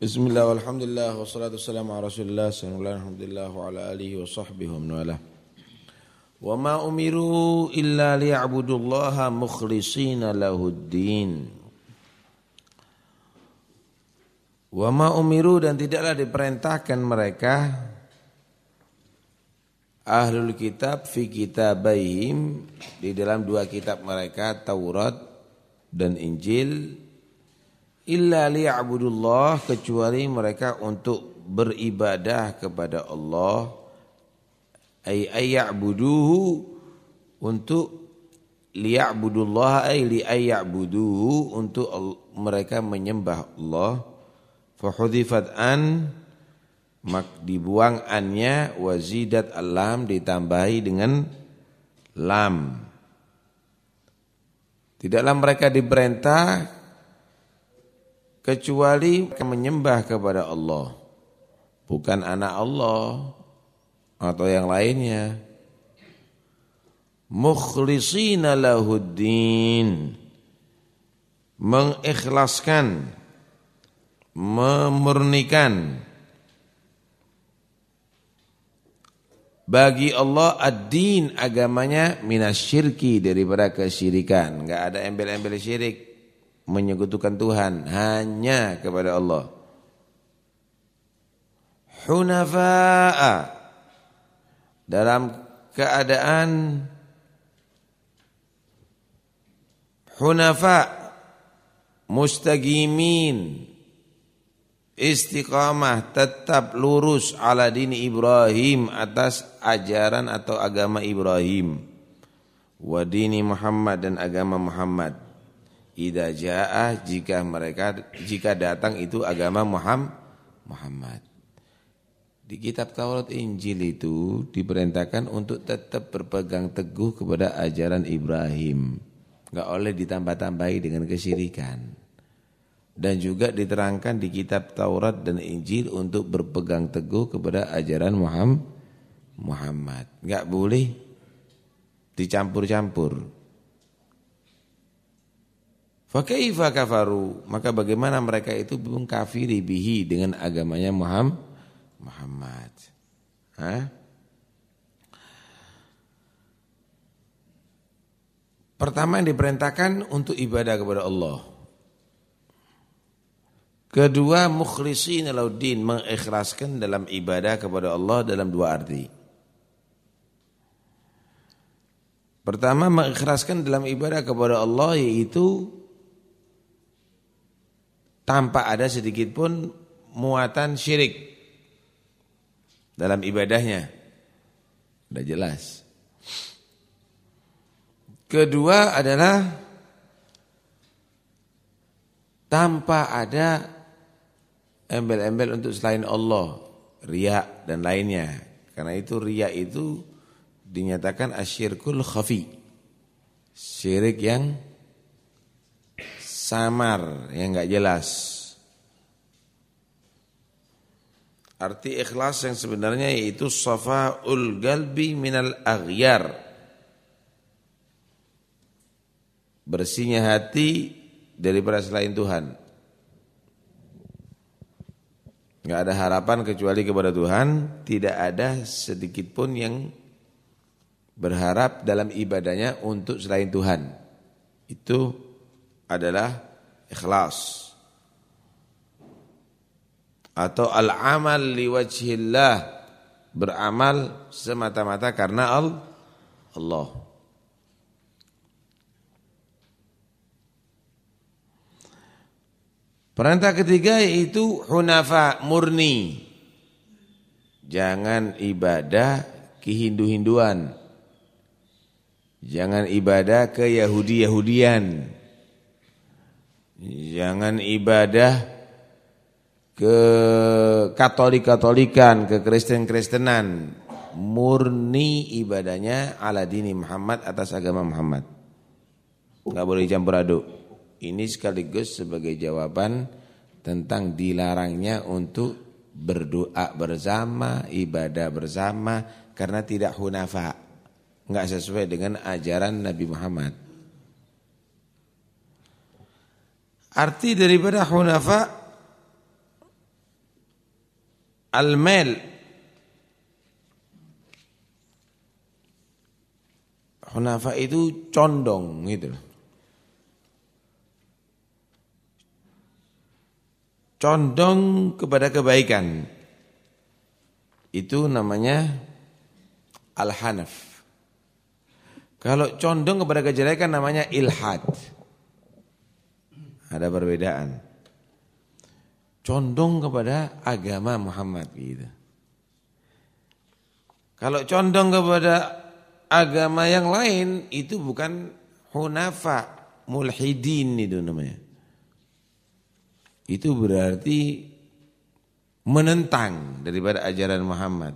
Bismillah walhamdulillah wassalatu wassalamu ala rasulillah sallallahu alhamdulillah wa ala alihi wa sahbihi wa man Wa ma umiru illa liya'budullaha mukhlishina lahuddin. Wa ma umiru dan tidaklah diperintahkan mereka ahlul kitab fi kitabaihim di dalam dua kitab mereka Taurat dan Injil illa liya'budullah kecuali mereka untuk beribadah kepada Allah. Ay ayya'buduhu untuk liya'budullah ay li ayya'buduhu untuk mereka menyembah Allah. Fa hudifat an mak dibuang annya wazidat alam ditambahi dengan lam. Tidaklah mereka diperintah kecuali menyembah kepada Allah. Bukan anak Allah atau yang lainnya. Mukhlishina lahuddin. Mengikhlaskan memurnikan. Bagi Allah ad-din agamanya minasyirki daripada kesyirikan. Enggak ada embel-embel syirik menyekutukan Tuhan hanya kepada Allah. Hunafa'a. Dalam keadaan hunafa mustagimin istiqamah tetap lurus ala dini Ibrahim atas ajaran atau agama Ibrahim. Wa dini Muhammad dan agama Muhammad Ida ja'ah jika mereka jika datang itu agama Muhammad. Di kitab Taurat Injil itu diperintahkan untuk tetap berpegang teguh kepada ajaran Ibrahim. Enggak oleh ditambah-tambahi dengan kesyirikan. Dan juga diterangkan di kitab Taurat dan Injil untuk berpegang teguh kepada ajaran Muhammad. Enggak boleh dicampur-campur. Fakaifa kafaru? Maka bagaimana mereka itu mengkafiri bihi dengan agamanya Muhammad? Hah? Pertama yang diperintahkan untuk ibadah kepada Allah. Kedua mukhlisin lauddin mengikhlaskan dalam ibadah kepada Allah dalam dua arti. Pertama mengikhlaskan dalam ibadah kepada Allah yaitu tanpa ada sedikit pun muatan syirik dalam ibadahnya. Sudah jelas. Kedua adalah tanpa ada embel-embel untuk selain Allah, riak dan lainnya. Karena itu riak itu dinyatakan asyirkul khafi. Syirik yang samar yang enggak jelas. Arti ikhlas yang sebenarnya yaitu safaul galbi minal aghyar. Bersihnya hati daripada selain Tuhan. Enggak ada harapan kecuali kepada Tuhan, tidak ada sedikit pun yang berharap dalam ibadahnya untuk selain Tuhan. Itu adalah ikhlas atau al-amal liwajhillah beramal semata-mata karena Allah. Perintah ketiga yaitu hunafa murni. Jangan ibadah ke Hindu-Hinduan. Jangan ibadah ke Yahudi-Yahudian. Jangan ibadah ke Katolik-Katolikan, ke Kristen-Kristenan. Murni ibadahnya ala dini Muhammad atas agama Muhammad. Enggak boleh campur aduk. Ini sekaligus sebagai jawaban tentang dilarangnya untuk berdoa bersama, ibadah bersama karena tidak hunafa. Enggak sesuai dengan ajaran Nabi Muhammad. Arti daripada hunafa Al-mail Hunafa itu condong gitu Condong kepada kebaikan. Itu namanya al-hanaf. Kalau condong kepada kejelekan namanya ilhad. Ada perbedaan. Condong kepada agama Muhammad gitu. Kalau condong kepada agama yang lain itu bukan hunafa, mulhidin itu namanya itu berarti menentang daripada ajaran Muhammad.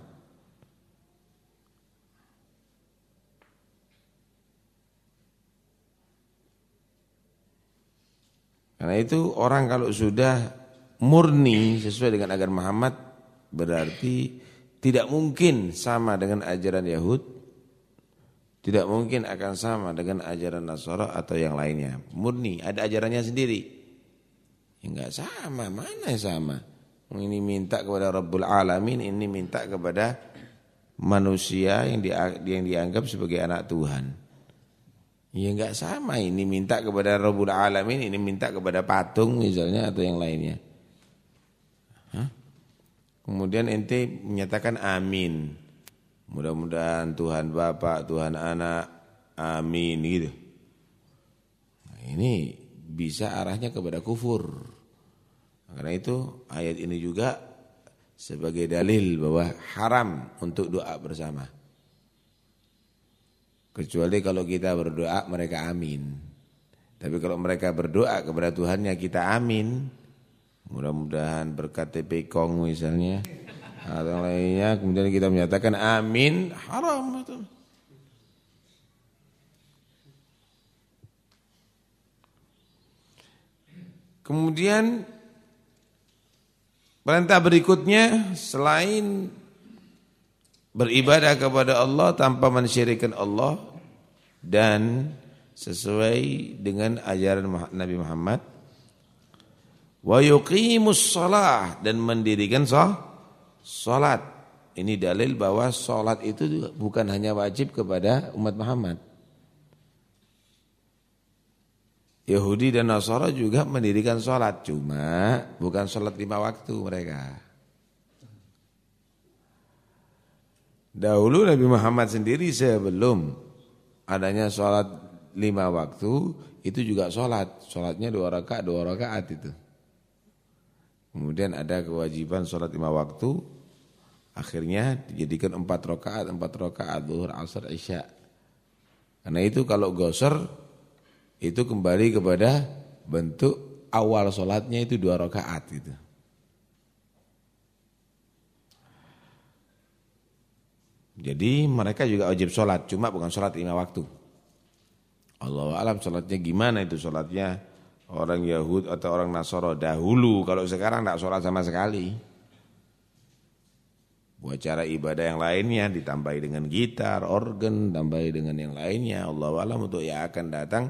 Karena itu orang kalau sudah murni sesuai dengan ajaran Muhammad berarti tidak mungkin sama dengan ajaran Yahud, tidak mungkin akan sama dengan ajaran Nasara atau yang lainnya. Murni, ada ajarannya sendiri. Ya sama, mana yang sama? Ini minta kepada Rabbul Alamin, ini minta kepada manusia yang dianggap sebagai anak Tuhan. Ya enggak sama, ini minta kepada Rabbul Alamin, ini minta kepada patung misalnya atau yang lainnya. Hah? Kemudian ente menyatakan amin. Mudah-mudahan Tuhan Bapak, Tuhan Anak, amin gitu. Nah, ini bisa arahnya kepada kufur. Karena itu ayat ini juga sebagai dalil bahwa haram untuk doa bersama. Kecuali kalau kita berdoa mereka amin. Tapi kalau mereka berdoa kepada Tuhannya kita amin. Mudah-mudahan berkat TP Kong misalnya atau lainnya kemudian kita menyatakan amin haram itu. Kemudian Perintah berikutnya selain beribadah kepada Allah tanpa mensyirikkan Allah dan sesuai dengan ajaran Nabi Muhammad wa yuqimus shalah dan mendirikan salat. Ini dalil bahwa salat itu bukan hanya wajib kepada umat Muhammad. Yahudi dan Nasara juga mendirikan sholat Cuma bukan sholat lima waktu mereka Dahulu Nabi Muhammad sendiri sebelum adanya sholat lima waktu Itu juga sholat. Sholatnya dua rakaat, dua rakaat itu. Kemudian ada kewajiban sholat lima waktu Akhirnya dijadikan empat rakaat, empat rakaat, duhur, asar, isya. Karena itu kalau gosor itu kembali kepada bentuk awal sholatnya itu dua rakaat gitu. Jadi mereka juga wajib sholat, cuma bukan sholat lima waktu. Allah alam sholatnya gimana itu sholatnya orang Yahud atau orang Nasoro dahulu, kalau sekarang tidak sholat sama sekali. Buat cara ibadah yang lainnya ditambahi dengan gitar, organ, tambahi dengan yang lainnya. Allah alam untuk yang akan datang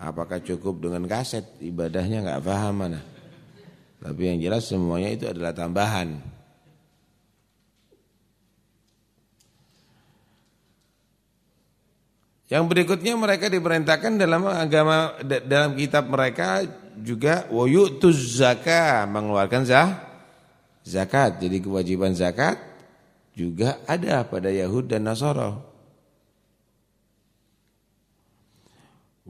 Apakah cukup dengan kaset ibadahnya nggak paham mana. Tapi yang jelas semuanya itu adalah tambahan. Yang berikutnya mereka diperintahkan dalam agama dalam kitab mereka juga wayutuz zakat mengeluarkan zah, zakat. Jadi kewajiban zakat juga ada pada Yahud dan Nasara.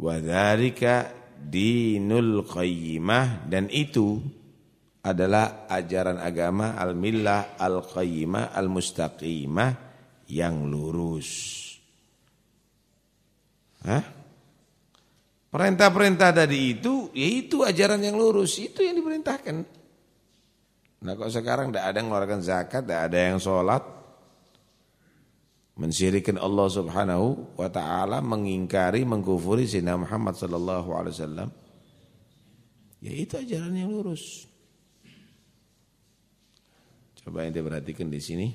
Wadhalika dinul qayyimah dan itu adalah ajaran agama al-millah al-qayyimah al-mustaqimah yang lurus. Perintah-perintah tadi itu, yaitu ajaran yang lurus, itu yang diperintahkan. Nah kok sekarang tidak ada yang mengeluarkan zakat, tidak ada yang sholat, mensyirikan Allah Subhanahu wa taala, mengingkari, mengkufuri Sayyidina Muhammad sallallahu alaihi wasallam. Ya itu ajaran yang lurus. Coba ente perhatikan di sini.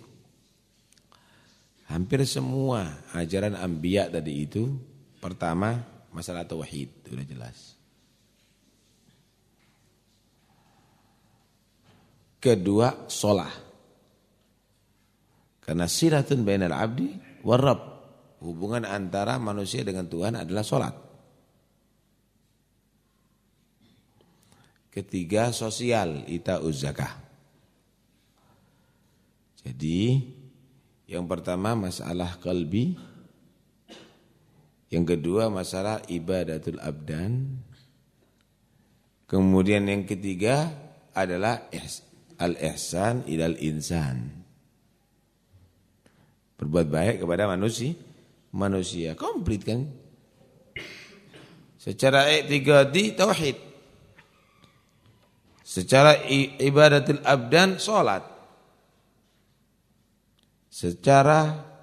Hampir semua ajaran anbiya tadi itu pertama masalah tauhid, sudah jelas. Kedua, sholat. Karena siratun bainal abdi warab. Hubungan antara manusia dengan Tuhan adalah sholat. Ketiga sosial ita zakah. Jadi yang pertama masalah kalbi, yang kedua masalah ibadatul abdan, kemudian yang ketiga adalah al-ihsan ilal insan. Berbuat baik kepada manusia, manusia komplit kan? Secara i'tiqadi tauhid. Secara ibadatul abdan salat secara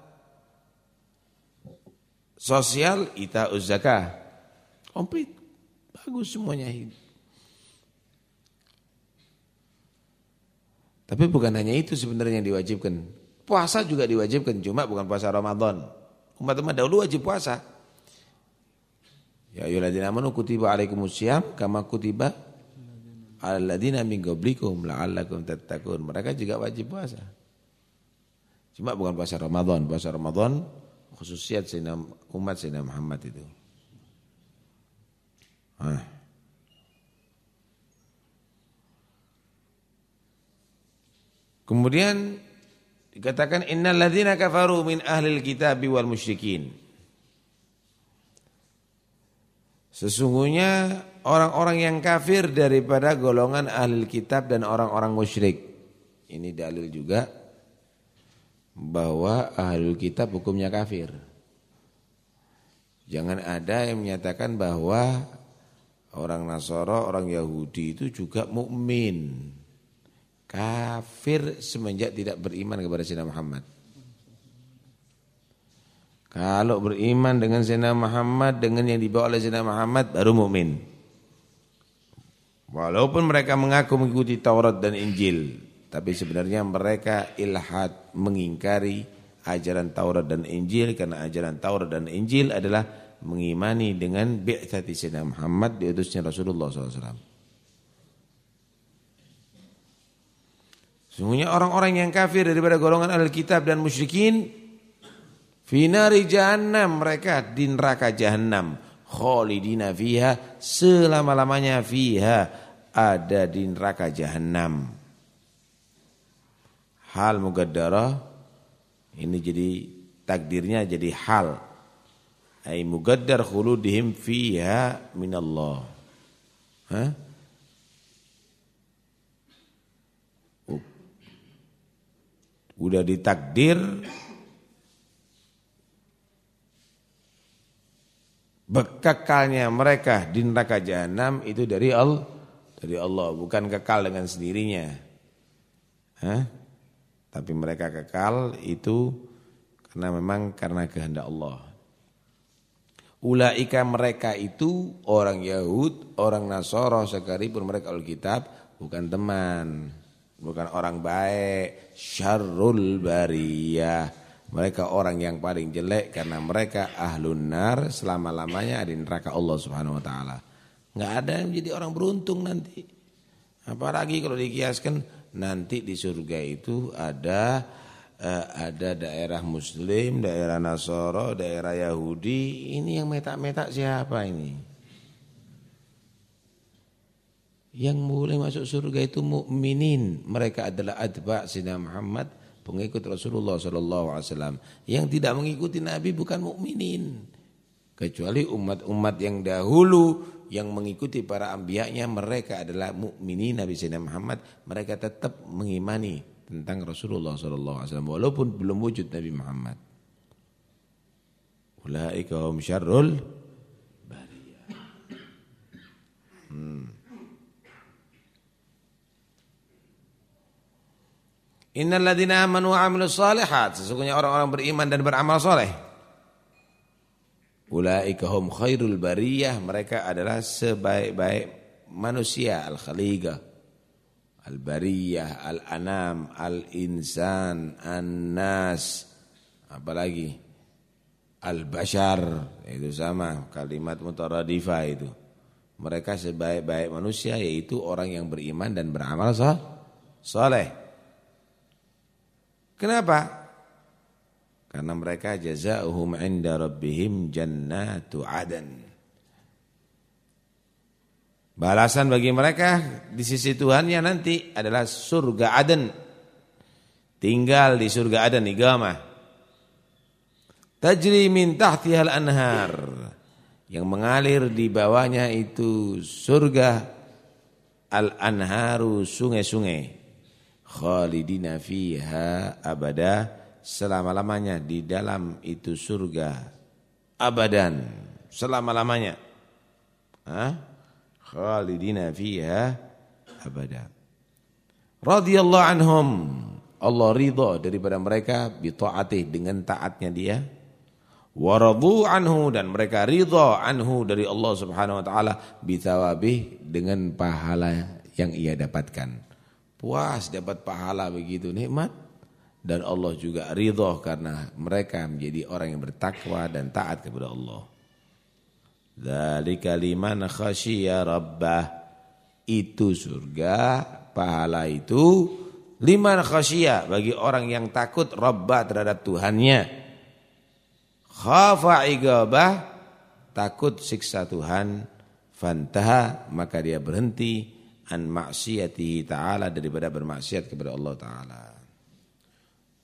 sosial ita zakah. Komplit. Bagus semuanya tapi bukan hanya itu sebenarnya yang diwajibkan. Puasa juga diwajibkan cuma bukan puasa Ramadan. Umat-umat dahulu wajib puasa. Ya ayyuhalladzina amanu kutiba alaikumusiyam kama kutiba alladzina min qablikum la'allakum tattaqun. Mereka juga wajib puasa. Cuma bukan puasa Ramadan. Puasa Ramadan khususiat Sayyidina umat Sayyidina Muhammad itu. Nah. Kemudian dikatakan innal ladzina kafaru min ahlil kitabi wal musyrikin. Sesungguhnya orang-orang yang kafir daripada golongan ahli kitab dan orang-orang musyrik. Ini dalil juga bahwa ahlul kitab hukumnya kafir. Jangan ada yang menyatakan bahwa orang Nasara, orang Yahudi itu juga mukmin. Kafir semenjak tidak beriman kepada Sayyidina Muhammad. Kalau beriman dengan Sayyidina Muhammad dengan yang dibawa oleh Sayyidina Muhammad baru mukmin. Walaupun mereka mengaku mengikuti Taurat dan Injil, tapi sebenarnya mereka ilhad mengingkari ajaran Taurat dan Injil karena ajaran Taurat dan Injil adalah mengimani dengan bi'tsati Sayyidina Muhammad diutusnya Rasulullah SAW. Sungguhnya orang-orang yang kafir daripada golongan ahli kitab dan musyrikin finari jahannam mereka di neraka jahannam khalidina fiha selama-lamanya fiha ada di neraka jahannam hal mugaddarah ini jadi takdirnya jadi hal. Ay mugaddar khuludihim fiha minallah. Ha udah ditakdir bekekalnya mereka di neraka jahanam itu dari Allah dari Allah bukan kekal dengan sendirinya. Hah? Tapi mereka kekal itu karena memang karena kehendak Allah. Ulaika mereka itu orang Yahud, orang Nasoro sekalipun mereka Alkitab bukan teman, bukan orang baik, syarrul bariyah. Mereka orang yang paling jelek karena mereka ahlun nar selama-lamanya di neraka Allah Subhanahu wa taala. Enggak ada yang menjadi orang beruntung nanti. Apalagi kalau dikiaskan nanti di surga itu ada uh, ada daerah muslim, daerah Nasoro, daerah Yahudi. Ini yang metak-metak siapa ini? Yang mulai masuk surga itu mukminin. Mereka adalah adba Sina Muhammad, pengikut Rasulullah wasallam. Yang tidak mengikuti Nabi bukan mukminin. Kecuali umat-umat yang dahulu yang mengikuti para ambiyanya mereka adalah mukminin Nabi Sayyidina Muhammad. Mereka tetap mengimani tentang Rasulullah wasallam walaupun belum wujud Nabi Muhammad. Ulaika hum syarrul bariyah. Hmm. Innal ladzina amanu wa 'amilus shalihat sesungguhnya orang-orang beriman dan beramal soleh Ulaika hum khairul bariyah, mereka adalah sebaik-baik manusia al-khaliqah. Al-bariyah, al-anam, al-insan, an-nas, apalagi al-bashar, itu sama kalimat mutaradifah itu. Mereka sebaik-baik manusia yaitu orang yang beriman dan beramal soleh. Kenapa? Karena mereka jazaohum 'inda rabbihim jannatu adan. Balasan bagi mereka di sisi Tuhannya nanti adalah surga Aden. Tinggal di surga Aden igama. Tajri min tahtihal anhar. Yang mengalir di bawahnya itu surga al-anharu sungai-sungai. Khalidina fiha abada selama-lamanya di dalam itu surga abadan selama-lamanya. Khalidina fiha abada. Radhiyallahu anhum. Allah ridha daripada mereka bi taatih dengan taatnya dia. Waradu anhu dan mereka ridha anhu dari Allah Subhanahu wa taala bi thawabih dengan pahala yang ia dapatkan. Puas dapat pahala begitu nikmat dan Allah juga ridha karena mereka menjadi orang yang bertakwa dan taat kepada Allah. Dzalika liman khasyiya rabbah. Itu surga, pahala itu liman khasyiya bagi orang yang takut rabbah terhadap Tuhannya. Khafa igabah takut siksa Tuhan fantaha maka dia berhenti an maksiatihi ta'ala daripada bermaksiat kepada Allah ta'ala.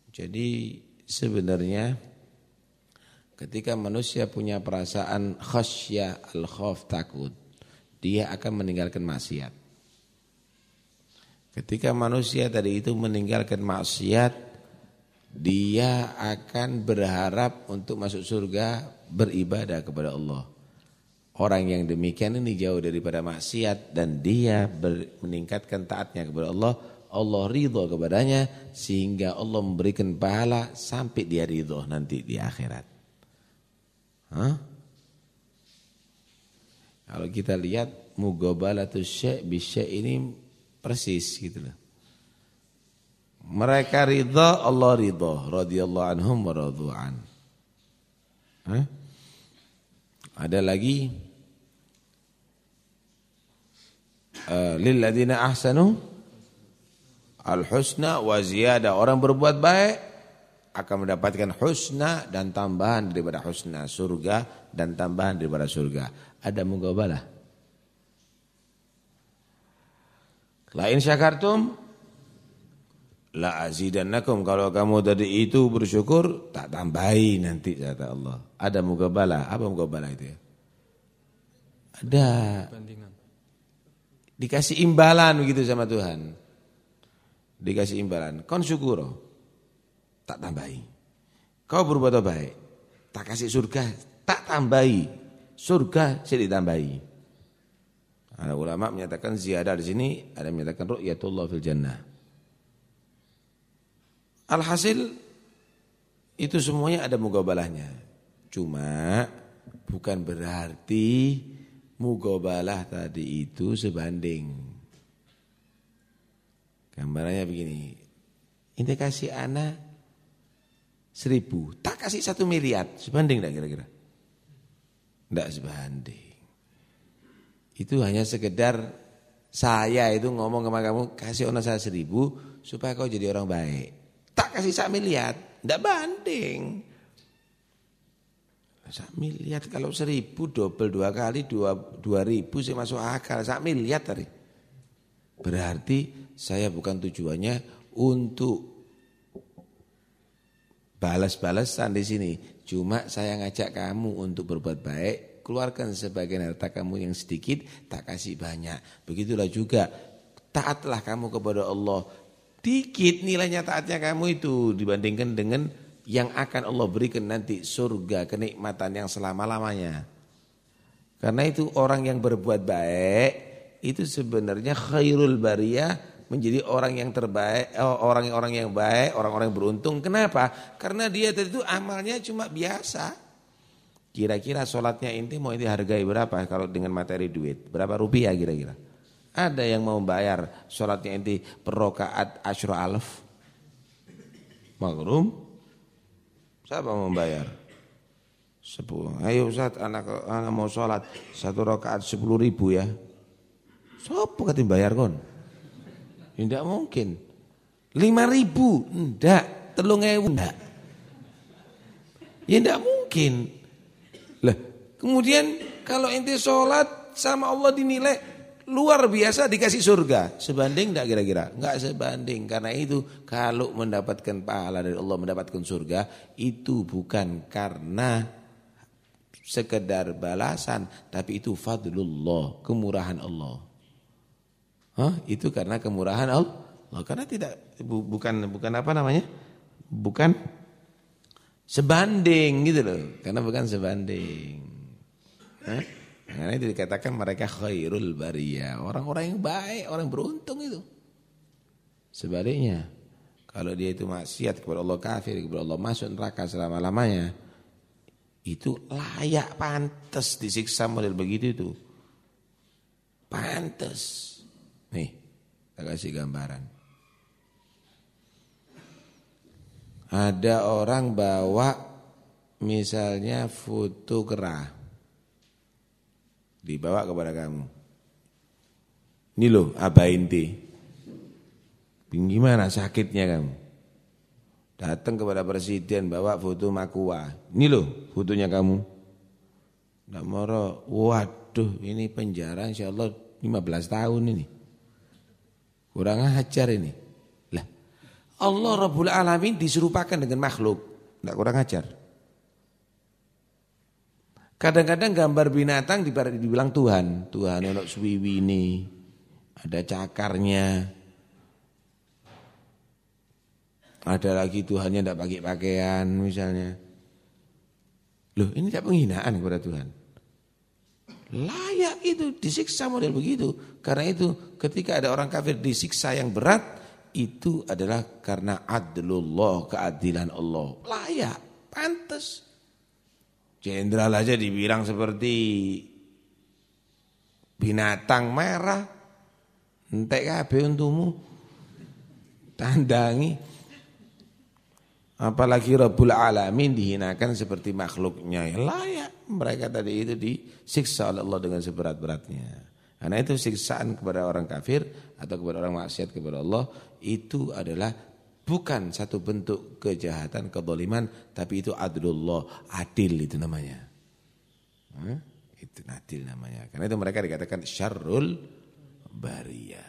Jadi sebenarnya Ketika manusia punya perasaan khasya al-khawf takut, dia akan meninggalkan maksiat. Ketika manusia tadi itu meninggalkan maksiat, dia akan berharap untuk masuk surga beribadah kepada Allah. Orang yang demikian ini jauh daripada maksiat dan dia meningkatkan taatnya kepada Allah, Allah ridho kepadanya sehingga Allah memberikan pahala sampai dia ridho nanti di akhirat. Hah? Kalau kita lihat mugabalatus syai' bisyai' ini persis gitu loh. Mereka ridha, Allah ridha, radhiyallahu anhum wa radhu'an. Hah? Ada lagi uh, lilladzina ahsanu al-husna wa ziyadah. Orang berbuat baik akan mendapatkan husna dan tambahan daripada husna surga dan tambahan daripada surga. Ada mugabalah. Lain syakartum la azidannakum kalau kamu tadi itu bersyukur tak tambahi nanti kata Allah. Ada mugabalah. Apa mugabalah itu ya? Ada dikasih imbalan begitu sama Tuhan. Dikasih imbalan. Kon syukuro tak tambahi. Kau berbuat baik, tak kasih surga, tak tambahi. Surga saya ditambahi. Ada ulama menyatakan ziyadah di sini, ada menyatakan ru'yatullah fil jannah. Alhasil itu semuanya ada mugabalahnya. Cuma bukan berarti mugabalah tadi itu sebanding. Gambarannya begini. Ini kasih anak seribu, tak kasih satu miliar, sebanding tidak kira-kira? Tidak sebanding. Itu hanya sekedar saya itu ngomong sama kamu, kasih ona saya seribu, supaya kau jadi orang baik. Tak kasih satu miliar, tidak banding. Satu miliar kalau seribu double dua kali dua, dua ribu saya masuk akal. Satu miliar tadi. Berarti saya bukan tujuannya untuk balas-balasan di sini. Cuma saya ngajak kamu untuk berbuat baik, keluarkan sebagian harta kamu yang sedikit, tak kasih banyak. Begitulah juga, taatlah kamu kepada Allah. Dikit nilainya taatnya kamu itu dibandingkan dengan yang akan Allah berikan nanti surga, kenikmatan yang selama-lamanya. Karena itu orang yang berbuat baik, itu sebenarnya khairul bariyah menjadi orang yang terbaik, eh, orang-orang yang baik, orang-orang yang beruntung. Kenapa? Karena dia tadi itu amalnya cuma biasa. Kira-kira sholatnya inti mau inti hargai berapa kalau dengan materi duit? Berapa rupiah kira-kira? Ada yang mau bayar sholatnya inti per rokaat asyro? Maklum? Siapa mau bayar? Sepuluh. Ayo Ustaz, anak, anak mau sholat satu rokaat sepuluh ribu ya. Siapa katanya bayar kon? Tidak mungkin. Lima ribu, enggak. Telung ewu, enggak. Ya tidak mungkin. Lah, kemudian kalau ente sholat sama Allah dinilai luar biasa dikasih surga. Sebanding tidak kira-kira? Enggak sebanding. Karena itu kalau mendapatkan pahala dari Allah, mendapatkan surga, itu bukan karena sekedar balasan, tapi itu fadlullah, kemurahan Allah. Hah? Itu karena kemurahan Allah. Karena tidak bukan bukan apa namanya? Bukan sebanding gitu loh. Karena bukan sebanding. Hah? Karena itu dikatakan mereka khairul bariyah. Orang-orang yang baik, orang yang beruntung itu. Sebaliknya, kalau dia itu maksiat kepada Allah kafir, kepada Allah masuk neraka selama-lamanya, itu layak pantas disiksa model begitu itu. Pantas. Nih, saya kasih gambaran. Ada orang bawa misalnya foto kerah. Dibawa kepada kamu. Ini loh apa inti. Gimana sakitnya kamu? Datang kepada presiden bawa foto makua. Ini loh fotonya kamu. Nggak moro, waduh ini penjara insya Allah 15 tahun ini. Kurang ajar ini. Allah Rabbul Alamin diserupakan dengan makhluk. Tidak kurang ajar. Kadang-kadang gambar binatang dibilang Tuhan. Tuhan yang suwiwi ini. Ada cakarnya. Ada lagi Tuhannya tidak pakai pakaian misalnya. Loh ini tidak penghinaan kepada Tuhan. Layak itu disiksa model begitu. Karena itu ketika ada orang kafir disiksa yang berat itu adalah karena adlullah, keadilan Allah. Layak, pantas. Jenderal aja dibilang seperti binatang merah. Entek kabeh untumu. Tandangi. Apalagi Rabbul Alamin dihinakan seperti makhluknya. Layak mereka tadi itu disiksa oleh Allah dengan seberat-beratnya. Karena itu siksaan kepada orang kafir atau kepada orang maksiat kepada Allah itu adalah bukan satu bentuk kejahatan, kedoliman, tapi itu adlullah, adil itu namanya. Hmm? Itu adil namanya. Karena itu mereka dikatakan syarrul bariyah.